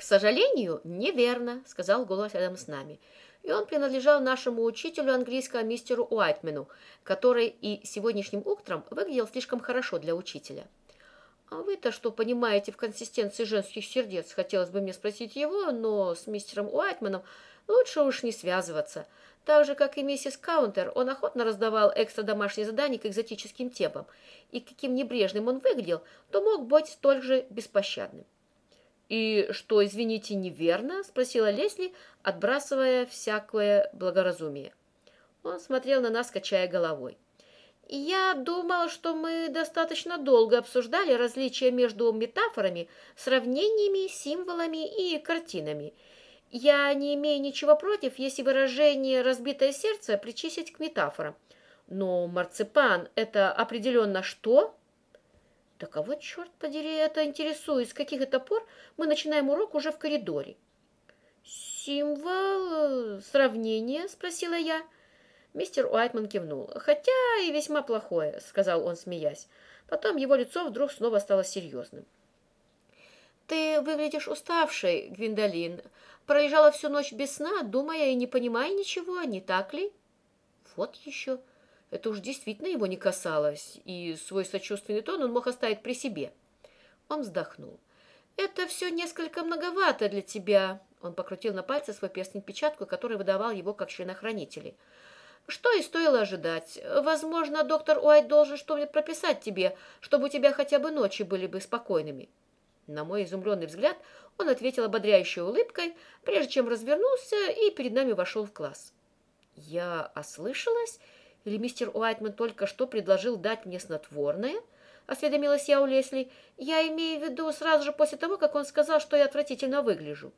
«К сожалению, неверно», — сказал голос рядом с нами. И он принадлежал нашему учителю английского мистеру Уайтмену, который и сегодняшним утром выглядел слишком хорошо для учителя. «А вы-то что понимаете в консистенции женских сердец?» Хотелось бы мне спросить его, но с мистером Уайтменом лучше уж не связываться. Так же, как и миссис Каунтер, он охотно раздавал экстра домашние задания к экзотическим темам, и каким небрежным он выглядел, то мог быть столь же беспощадным. «И что, извините, неверно?» – спросила Лесли, отбрасывая всякое благоразумие. Он смотрел на нас, качая головой. «Я думала, что мы достаточно долго обсуждали различия между метафорами, сравнениями, символами и картинами. Я не имею ничего против, если выражение «разбитое сердце» причислить к метафорам. Но марципан – это определенно что?» Да кого, черт подери, это интересует, с каких это пор мы начинаем урок уже в коридоре? «Символ сравнения?» – спросила я. Мистер Уайтман кивнул. «Хотя и весьма плохое», – сказал он, смеясь. Потом его лицо вдруг снова стало серьезным. «Ты выглядишь уставшей, Гвиндолин. Пролежала всю ночь без сна, думая и не понимая ничего, не так ли?» «Вот еще. Это уж действительно его не касалось, и свой сочувственный тон он мог оставить при себе. Он вздохнул. «Это все несколько многовато для тебя», — он покрутил на пальце свой перстень-печатку, который выдавал его как членохранители. «Что и стоило ожидать. Возможно, доктор Уайт должен что-нибудь прописать тебе, чтобы у тебя хотя бы ночи были бы спокойными». На мой изумленный взгляд он ответил ободряющей улыбкой, прежде чем развернулся и перед нами вошел в класс. Я ослышалась или мистер Уайтман только что предложил дать мне снотворное? Осведомилась я у Лесли. Я имею в виду сразу же после того, как он сказал, что я отвратительно выгляжу.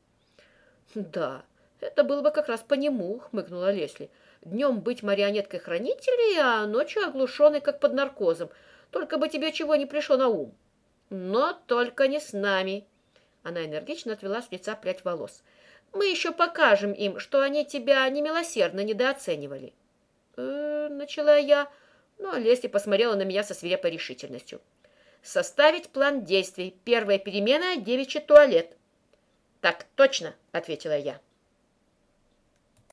Да, это было бы как раз по нему, хмыкнула Лесли. Днем быть марионеткой хранителей, а ночью оглушенной, как под наркозом. Только бы тебе чего не пришло на ум. Но только не с нами. Она энергично отвела с лица прядь волос. Мы еще покажем им, что они тебя немилосердно недооценивали. «Э, начала я, но Лесли посмотрела на меня со свирепой решительностью. «Составить план действий. Первая перемена — девичий туалет». «Так точно», — ответила я.